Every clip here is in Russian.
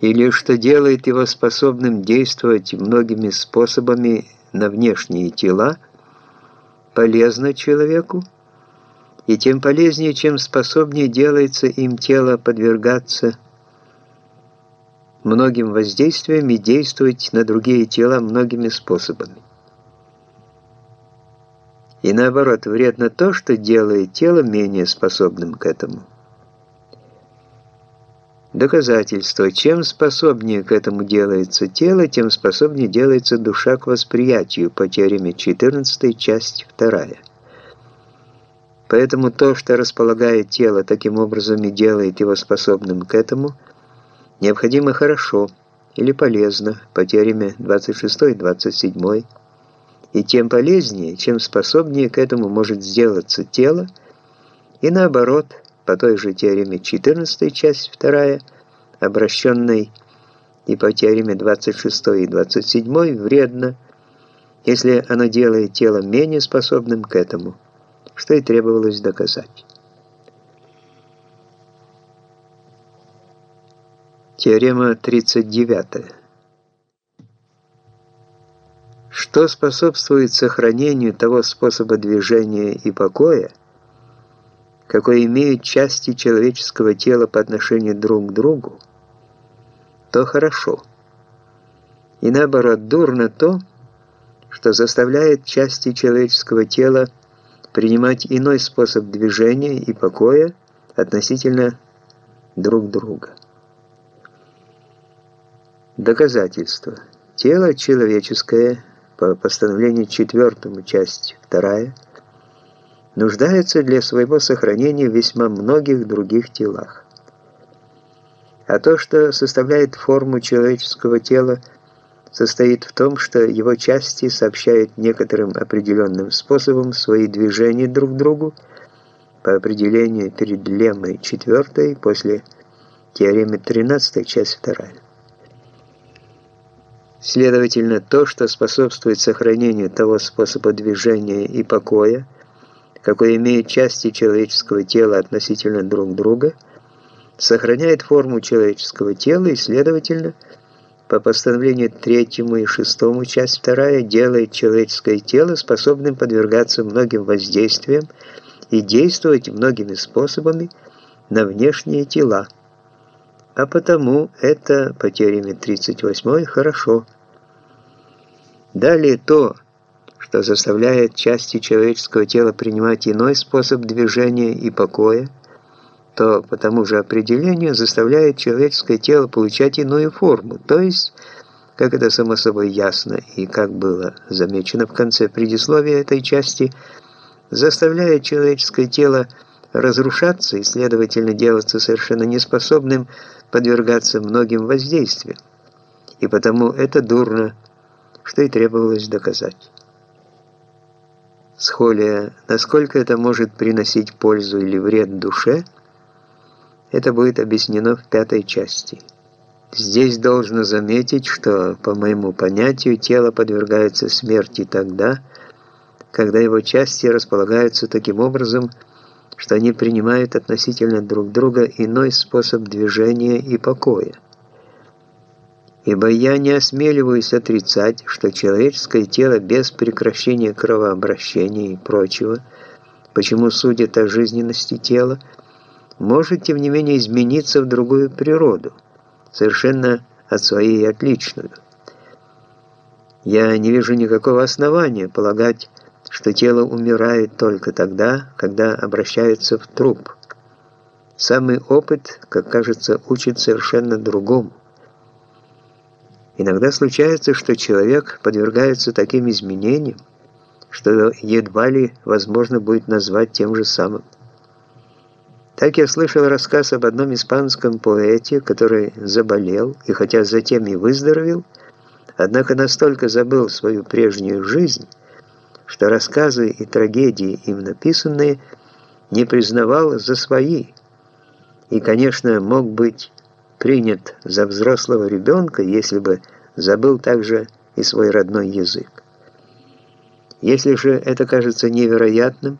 или что делает его способным действовать многими способами на внешние тела, полезно человеку, и тем полезнее, чем способнее делается им тело подвергаться многим воздействиям и действовать на другие тела многими способами. И наоборот, вредно то, что делает тело менее способным к этому. Доказательство. Чем способнее к этому делается тело, тем способнее делается душа к восприятию по теореме 14, часть 2. Поэтому то, что располагает тело таким образом и делает его способным к этому, необходимо хорошо или полезно по теореме 26 и 27, и тем полезнее, чем способнее к этому может сделаться тело, и наоборот, по той же теореме 14, часть 2, обращенной и по теореме 26 и 27, вредно, если оно делает тело менее способным к этому что и требовалось доказать. Теорема 39. Что способствует сохранению того способа движения и покоя, какой имеют части человеческого тела по отношению друг к другу, то хорошо. И наоборот, дурно то, что заставляет части человеческого тела принимать иной способ движения и покоя относительно друг друга. Доказательство. Тело человеческое, по постановлению 4, часть 2, нуждается для своего сохранения в весьма многих других телах. А то, что составляет форму человеческого тела – состоит в том, что его части сообщают некоторым определенным способом свои движения друг другу по определению перед леммой 4 после теоремы 13, часть 2. Следовательно, то, что способствует сохранению того способа движения и покоя, какой имеют части человеческого тела относительно друг друга, сохраняет форму человеческого тела и, следовательно, по постановлению третьему и шестому, часть вторая, делает человеческое тело способным подвергаться многим воздействиям и действовать многими способами на внешние тела. А потому это по теореме 38 хорошо. Далее то, что заставляет части человеческого тела принимать иной способ движения и покоя, то по тому же определению заставляет человеческое тело получать иную форму, то есть, как это само собой ясно и как было замечено в конце предисловия этой части, заставляет человеческое тело разрушаться и, следовательно, делаться совершенно неспособным подвергаться многим воздействиям. И потому это дурно, что и требовалось доказать. Схолия, насколько это может приносить пользу или вред душе – это будет объяснено в пятой части. Здесь должно заметить, что, по моему понятию, тело подвергается смерти тогда, когда его части располагаются таким образом, что они принимают относительно друг друга иной способ движения и покоя. Ибо я не осмеливаюсь отрицать, что человеческое тело без прекращения кровообращения и прочего, почему судят о жизненности тела, может, тем не менее, измениться в другую природу, совершенно от своей отличную. Я не вижу никакого основания полагать, что тело умирает только тогда, когда обращается в труп. Самый опыт, как кажется, учит совершенно другому. Иногда случается, что человек подвергается таким изменениям, что едва ли возможно будет назвать тем же самым. Так я слышал рассказ об одном испанском поэте, который заболел, и хотя затем и выздоровел, однако настолько забыл свою прежнюю жизнь, что рассказы и трагедии, им написанные, не признавал за свои, и, конечно, мог быть принят за взрослого ребенка, если бы забыл также и свой родной язык. Если же это кажется невероятным,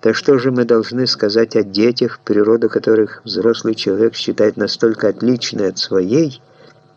так что же мы должны сказать о детях, природа которых взрослый человек считает настолько отличной от своей,